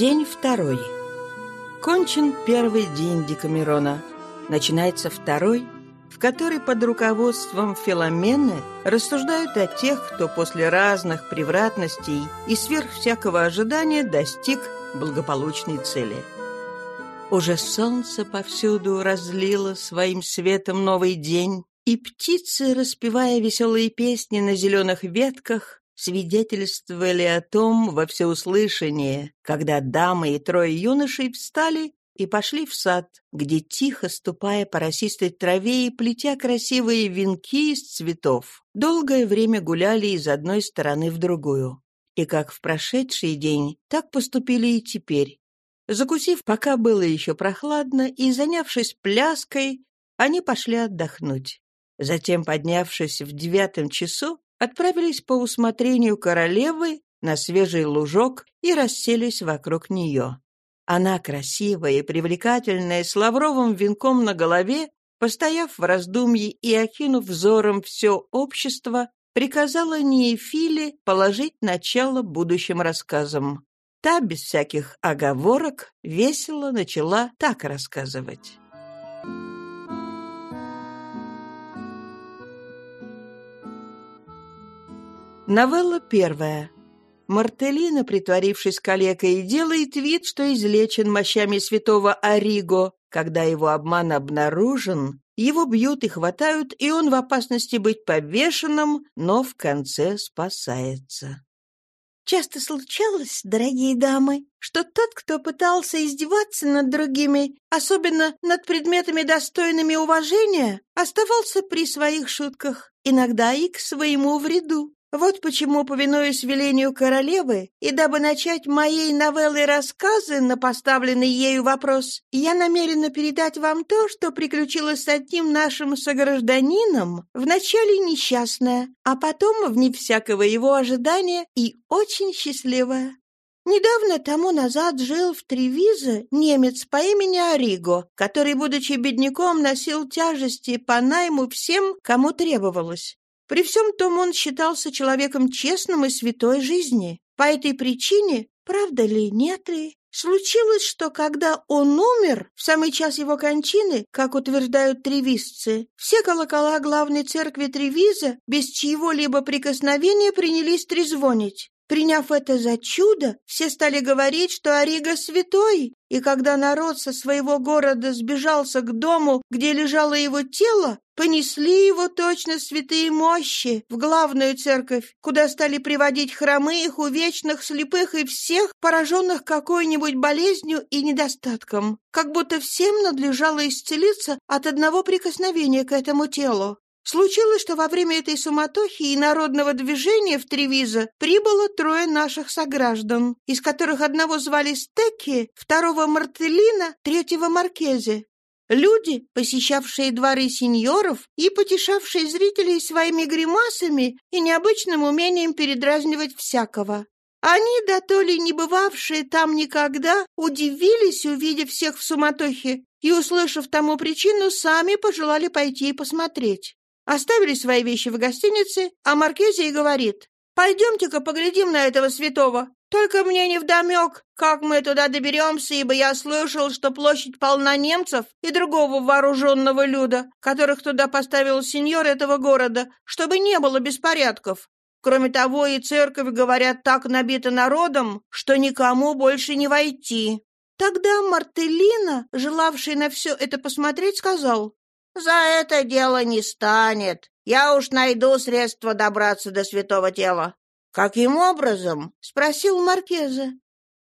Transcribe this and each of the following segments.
День второй. Кончен первый день Декамерона. Начинается второй, в который под руководством Филомены рассуждают о тех, кто после разных превратностей и сверх всякого ожидания достиг благополучной цели. Уже солнце повсюду разлило своим светом новый день, и птицы, распевая веселые песни на зеленых ветках, свидетельствовали о том во всеуслышание, когда дамы и трое юношей встали и пошли в сад, где, тихо ступая по росистой траве и плетя красивые венки из цветов, долгое время гуляли из одной стороны в другую. И как в прошедший день, так поступили и теперь. Закусив, пока было еще прохладно, и занявшись пляской, они пошли отдохнуть. Затем, поднявшись в девятом часу, отправились по усмотрению королевы на свежий лужок и расселись вокруг нее. Она, красивая и привлекательная, с лавровым венком на голове, постояв в раздумье и окинув взором все общество, приказала Неефиле положить начало будущим рассказам. Та, без всяких оговорок, весело начала так рассказывать. Новелла первая. Мартелина, притворившись калекой, делает вид, что излечен мощами святого Ориго. Когда его обман обнаружен, его бьют и хватают, и он в опасности быть повешенным, но в конце спасается. Часто случалось, дорогие дамы, что тот, кто пытался издеваться над другими, особенно над предметами, достойными уважения, оставался при своих шутках, иногда и к своему вреду. Вот почему, повинуясь велению королевы, и дабы начать моей новеллой рассказы на поставленный ею вопрос, я намерена передать вам то, что приключилось с одним нашим согражданином, вначале несчастное, а потом, вне всякого его ожидания, и очень счастливое. Недавно тому назад жил в Тревизе немец по имени Ориго, который, будучи бедняком, носил тяжести по найму всем, кому требовалось. При всем том он считался человеком честным и святой жизни. По этой причине, правда ли, нет ли, случилось, что когда он умер, в самый час его кончины, как утверждают тревизцы, все колокола главной церкви Тревиза без чьего-либо прикосновения принялись трезвонить. Приняв это за чудо, все стали говорить, что Ориго святой, и когда народ со своего города сбежался к дому, где лежало его тело, понесли его точно святые мощи в главную церковь, куда стали приводить хромых, увечных, слепых и всех, пораженных какой-нибудь болезнью и недостатком, как будто всем надлежало исцелиться от одного прикосновения к этому телу. Случилось, что во время этой суматохи и народного движения в Тревизо прибыло трое наших сограждан, из которых одного звали Стекки, второго Мартелина, третьего Маркезе. Люди, посещавшие дворы сеньоров и потешавшие зрителей своими гримасами и необычным умением передразнивать всякого. Они, да то ли не бывавшие там никогда, удивились, увидев всех в суматохе, и, услышав тому причину, сами пожелали пойти и посмотреть. Оставили свои вещи в гостинице, а Маркези и говорит, «Пойдемте-ка поглядим на этого святого. Только мне не вдомек, как мы туда доберемся, ибо я слышал, что площадь полна немцев и другого вооруженного люда, которых туда поставил сеньор этого города, чтобы не было беспорядков. Кроме того, и церковь, говорят, так набита народом, что никому больше не войти». Тогда Мартелина, желавший на все это посмотреть, сказал, «За это дело не станет. Я уж найду средства добраться до святого тела». «Каким образом?» — спросил Маркеза.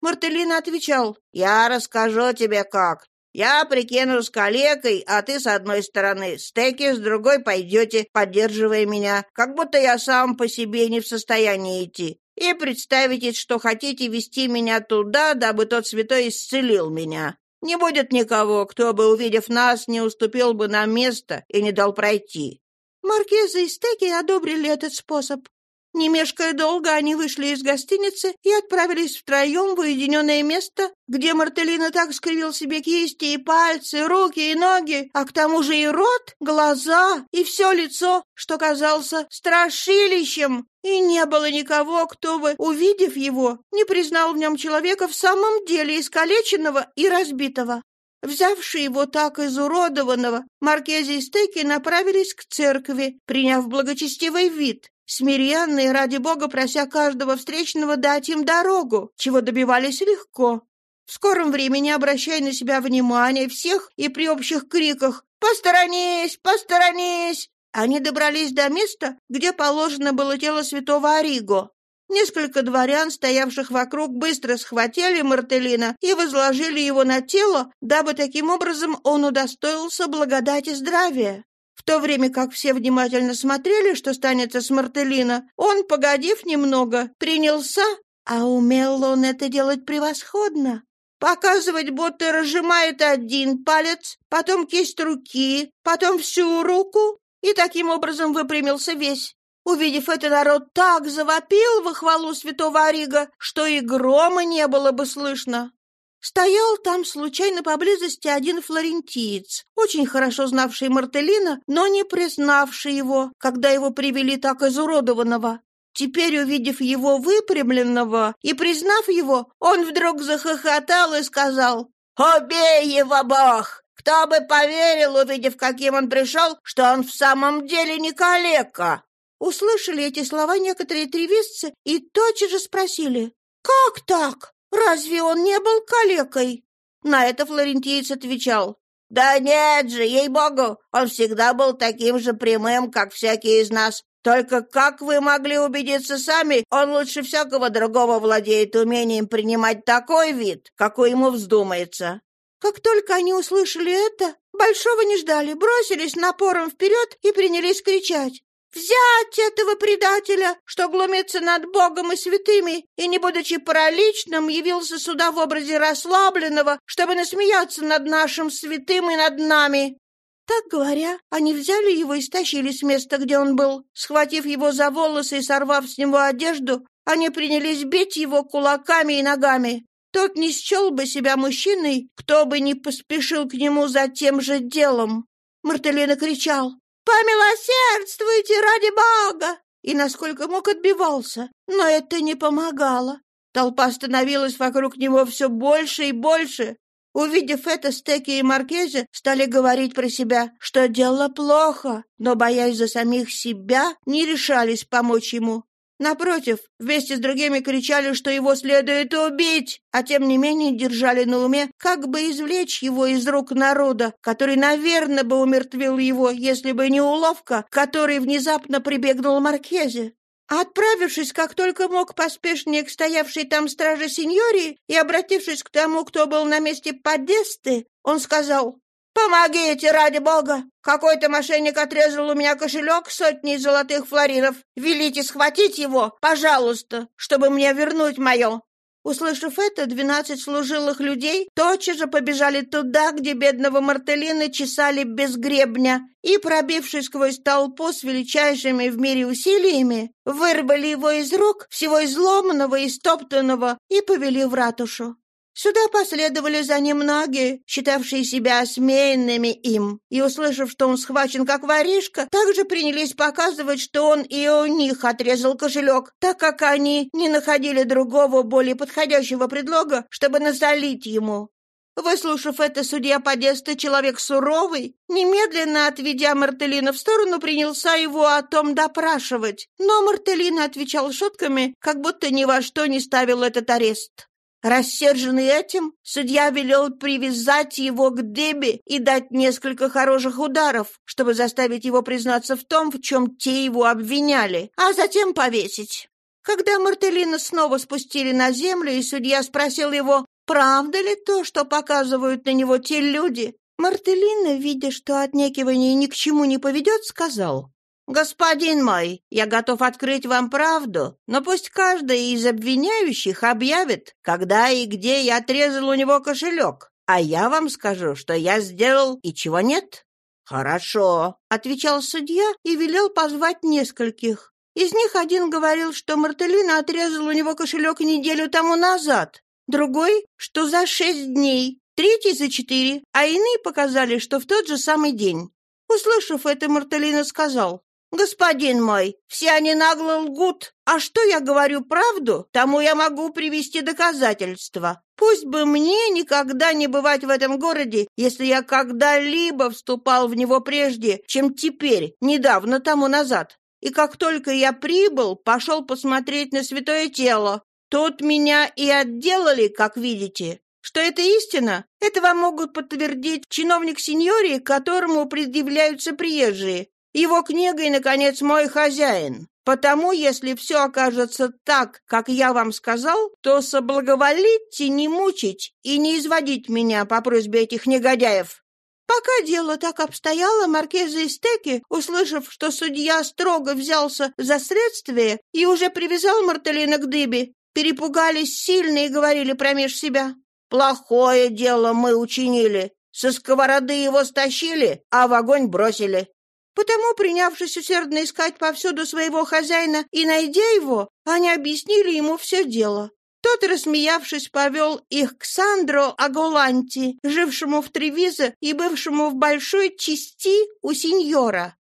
Мартелина отвечал, «Я расскажу тебе как. Я прикинусь калекой, а ты с одной стороны, стеки с другой пойдете, поддерживая меня, как будто я сам по себе не в состоянии идти. И представите, что хотите вести меня туда, дабы тот святой исцелил меня. Не будет никого, кто бы, увидев нас, не уступил бы нам место и не дал пройти. Маркиза и Стеки одобрили этот способ. Не мешкая долго, они вышли из гостиницы и отправились втроем в уединенное место, где Мартелина так скривил себе кисти и пальцы, руки и ноги, а к тому же и рот, глаза и все лицо, что казался страшилищем, и не было никого, кто бы, увидев его, не признал в нем человека в самом деле искалеченного и разбитого. Взявши его так изуродованного, Маркези и Стеки направились к церкви, приняв благочестивый вид, смиренные, ради бога, прося каждого встречного дать им дорогу, чего добивались легко. В скором времени, обращая на себя внимание всех и при общих криках «Посторонись! Посторонись!», они добрались до места, где положено было тело святого Ориго. Несколько дворян, стоявших вокруг, быстро схватили Мартелина и возложили его на тело, дабы таким образом он удостоился благодати здравия. В то время как все внимательно смотрели, что станется с Мартелина, он, погодив немного, принялся, а умел он это делать превосходно. Показывать, будто разжимает один палец, потом кисть руки, потом всю руку, и таким образом выпрямился весь. Увидев это, народ так завопил во хвалу святого Орига, что и грома не было бы слышно. Стоял там случайно поблизости один флорентиец, очень хорошо знавший Мартелина, но не признавший его, когда его привели так изуродованного. Теперь, увидев его выпрямленного и признав его, он вдруг захохотал и сказал «Убей его, Бог! Кто бы поверил, увидев, каким он пришел, что он в самом деле не калека!» Услышали эти слова некоторые тревисцы и тотчас же спросили «Как так?» Разве он не был калекой?» На это флорентиец отвечал. «Да нет же, ей-богу, он всегда был таким же прямым, как всякий из нас. Только, как вы могли убедиться сами, он лучше всякого другого владеет умением принимать такой вид, какой ему вздумается». Как только они услышали это, большого не ждали, бросились напором вперед и принялись кричать. Взять этого предателя, что глумится над Богом и святыми, и, не будучи параличным, явился сюда в образе расслабленного, чтобы насмеяться над нашим святым и над нами. Так говоря, они взяли его и стащили с места, где он был. Схватив его за волосы и сорвав с него одежду, они принялись бить его кулаками и ногами. Тот не счел бы себя мужчиной, кто бы не поспешил к нему за тем же делом. Мартелина кричал. «Помилосердствуйте ради Бога!» И насколько мог отбивался, но это не помогало. Толпа становилась вокруг него все больше и больше. Увидев это, Стеки и Маркезе стали говорить про себя, что дело плохо, но, боясь за самих себя, не решались помочь ему. Напротив, вместе с другими кричали, что его следует убить, а тем не менее держали на уме, как бы извлечь его из рук народа, который, наверное, бы умертвил его, если бы не уловка, которой внезапно прибегнул Маркезе. Отправившись, как только мог, поспешнее к стоявшей там страже сеньории и обратившись к тому, кто был на месте Подесты, он сказал «Помогите, ради бога! Какой-то мошенник отрезал у меня кошелек сотней золотых флоринов. Велите схватить его, пожалуйста, чтобы мне вернуть мое». Услышав это, двенадцать служилых людей тотчас же побежали туда, где бедного Мартелина чесали без гребня, и, пробившись сквозь толпу с величайшими в мире усилиями, вырвали его из рук, всего изломанного и стоптанного, и повели в ратушу. Сюда последовали за ним многие, считавшие себя осмеянными им, и, услышав, что он схвачен как воришка, также принялись показывать, что он и у них отрезал кошелек, так как они не находили другого, более подходящего предлога, чтобы насолить ему. Выслушав это, судья Подеста, человек суровый, немедленно отведя Мартелина в сторону, принялся его о том допрашивать. Но Мартелина отвечал шутками, как будто ни во что не ставил этот арест. Рассерженный этим, судья велел привязать его к Дебби и дать несколько хороших ударов, чтобы заставить его признаться в том, в чем те его обвиняли, а затем повесить. Когда Мартелина снова спустили на землю, и судья спросил его, правда ли то, что показывают на него те люди, Мартелина, видя, что отнекивание ни к чему не поведет, сказал, «Господин мой, я готов открыть вам правду, но пусть каждый из обвиняющих объявит, когда и где я отрезал у него кошелек, а я вам скажу, что я сделал и чего нет». «Хорошо», — отвечал судья и велел позвать нескольких. Из них один говорил, что Мартелина отрезал у него кошелек неделю тому назад, другой, что за шесть дней, третий за четыре, а иные показали, что в тот же самый день. Услышав это, Мартелина сказал, «Господин мой, все они нагло лгут, а что я говорю правду, тому я могу привести доказательства. Пусть бы мне никогда не бывать в этом городе, если я когда-либо вступал в него прежде, чем теперь, недавно тому назад. И как только я прибыл, пошел посмотреть на святое тело. Тут меня и отделали, как видите. Что это истина, это вам могут подтвердить чиновник сеньории, которому предъявляются приезжие, его книга и, наконец, мой хозяин. Потому, если все окажется так, как я вам сказал, то соблаговолите не мучить и не изводить меня по просьбе этих негодяев». Пока дело так обстояло, маркеза Истеки, услышав, что судья строго взялся за следствие и уже привязал Мартелина к дыбе, перепугались сильно и говорили промеж себя. «Плохое дело мы учинили. Со сковороды его стащили, а в огонь бросили. Потому, принявшись усердно искать повсюду своего хозяина и найдя его, они объяснили ему все дело. Тот, рассмеявшись, повел их к Сандро Аголанти, жившему в Тревизо и бывшему в большой части у сеньора.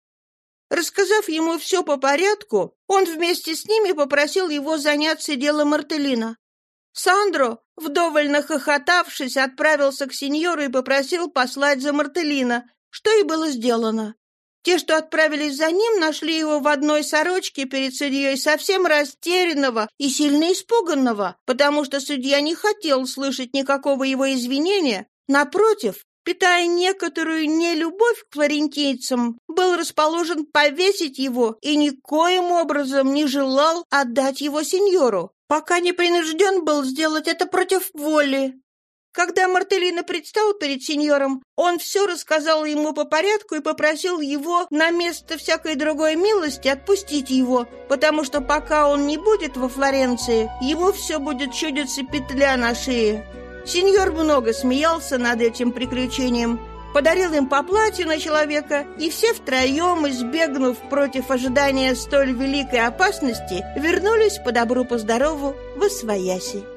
Рассказав ему все по порядку, он вместе с ними попросил его заняться делом Мартелина. Сандро, вдоволь нахохотавшись, отправился к сеньору и попросил послать за Мартелина, что и было сделано. Те, что отправились за ним, нашли его в одной сорочке перед судьей, совсем растерянного и сильно испуганного, потому что судья не хотел слышать никакого его извинения. Напротив, питая некоторую нелюбовь к флорентийцам, был расположен повесить его и никоим образом не желал отдать его сеньору, пока не принужден был сделать это против воли. Когда Мартелина предстал перед сеньором, он все рассказал ему по порядку и попросил его на место всякой другой милости отпустить его, потому что пока он не будет во Флоренции, ему все будет чудиться петля на шее. Сеньор много смеялся над этим приключением, подарил им по платью на человека, и все втроем, избегнув против ожидания столь великой опасности, вернулись по добру-по здорову в Освояси.